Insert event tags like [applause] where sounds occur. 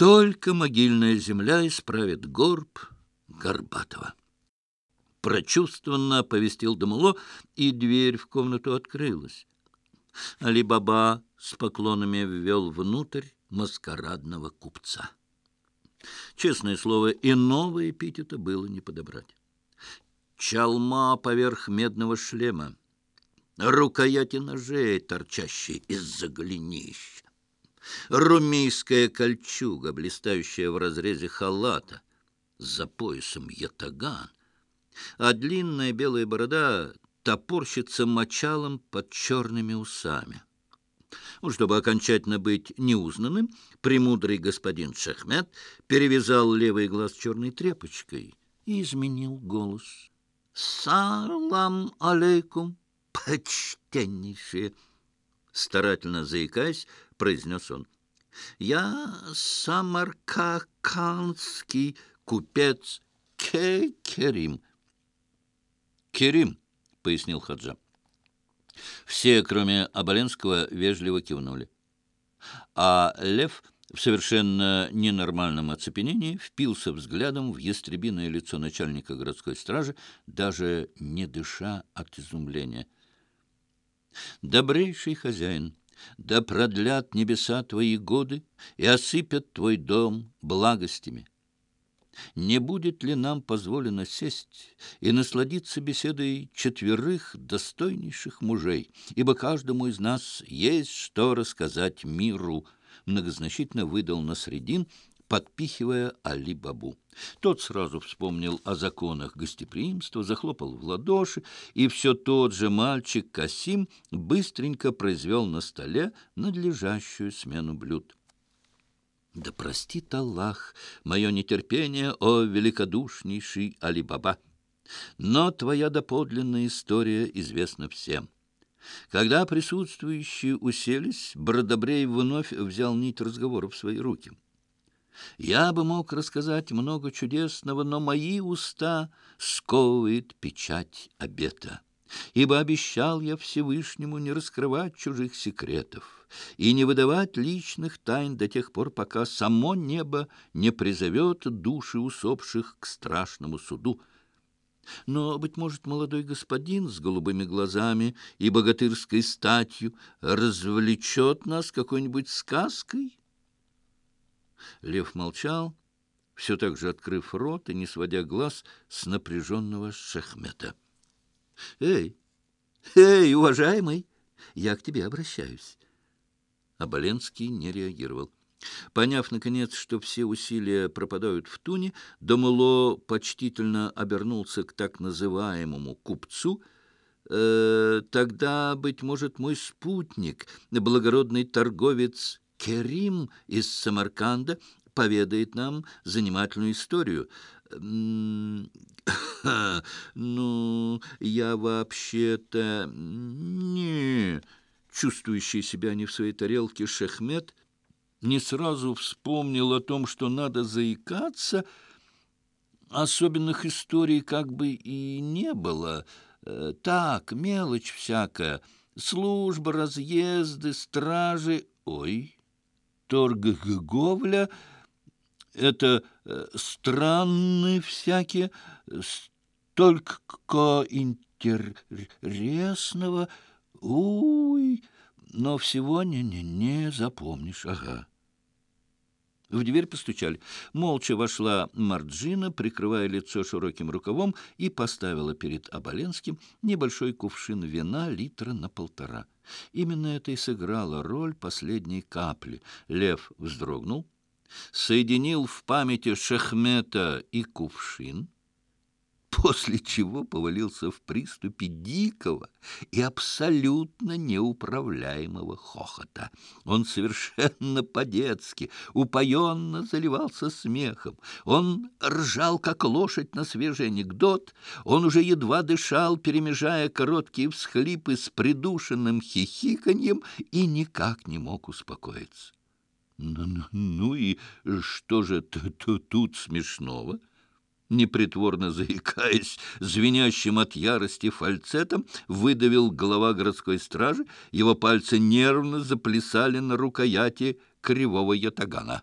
Только могильная земля исправит горб Горбатова. Прочувствованно оповестил Дамуло, и дверь в комнату открылась. Али-Баба с поклонами ввел внутрь маскарадного купца. Честное слово, иного эпитета было не подобрать. Чалма поверх медного шлема, рукояти ножей, торчащие из-за голенища, румейская кольчуга, блистающая в разрезе халата, за поясом ятаган, а длинная белая борода топорщится мочалом под черными усами. Ну, чтобы окончательно быть неузнанным, премудрый господин Шахмет перевязал левый глаз черной тряпочкой и изменил голос. «Салам алейкум, почтеннейшие!» Старательно заикаясь, произнес он. «Я самаркаканский купец Кекерим». «Керим», — пояснил Хаджа. Все, кроме Аболенского, вежливо кивнули. А Лев в совершенно ненормальном оцепенении впился взглядом в ястребиное лицо начальника городской стражи, даже не дыша от изумления. «Добрейший хозяин!» Да продлят небеса твои годы и осыпят твой дом благостями. Не будет ли нам позволено сесть и насладиться беседой четверых достойнейших мужей, ибо каждому из нас есть что рассказать миру, многозначительно выдал на средин, подпихивая Али-Бабу. Тот сразу вспомнил о законах гостеприимства, захлопал в ладоши, и все тот же мальчик Касим быстренько произвел на столе надлежащую смену блюд. Да простит Аллах мое нетерпение, о великодушнейший Али-Баба! Но твоя доподлинная история известна всем. Когда присутствующие уселись, Бродобрей вновь взял нить разговора в свои руки. Я бы мог рассказать много чудесного, но мои уста сковывает печать обета ибо обещал я Всевышнему не раскрывать чужих секретов и не выдавать личных тайн до тех пор, пока само небо не призовет души усопших к страшному суду. Но, быть может, молодой господин с голубыми глазами и богатырской статью развлечет нас какой-нибудь сказкой? Лев молчал, все так же открыв рот и не сводя глаз с напряженного шахмета. «Эй, эй, уважаемый, я к тебе обращаюсь». Оболенский не реагировал. Поняв, наконец, что все усилия пропадают в туне, Домуло почтительно обернулся к так называемому купцу. «Э, «Тогда, быть может, мой спутник, благородный торговец Керим из Самарканда, поведает нам занимательную историю. [laughs] ну, я вообще-то не чувствующий себя не в своей тарелке Шехмет не сразу вспомнил о том, что надо заикаться. Особенных историй как бы и не было. Э, так, мелочь всякая. Служба, разъезды, стражи. Ой, торговля это э, странные всякие, столько интересного, уй, но всего не-не-не запомнишь, ага. В дверь постучали. Молча вошла Марджина, прикрывая лицо широким рукавом, и поставила перед Оболенским небольшой кувшин вина литра на полтора. Именно это и сыграло роль последней капли. Лев вздрогнул, соединил в памяти Шахмета и кувшин, после чего повалился в приступе дикого и абсолютно неуправляемого хохота. Он совершенно по-детски, упоенно заливался смехом. Он ржал, как лошадь на свежий анекдот. Он уже едва дышал, перемежая короткие всхлипы с придушенным хихиканьем и никак не мог успокоиться. Ну, ну и что же тут смешного? Непритворно заикаясь, звенящим от ярости фальцетом, выдавил глава городской стражи, его пальцы нервно заплясали на рукояти кривого ятагана.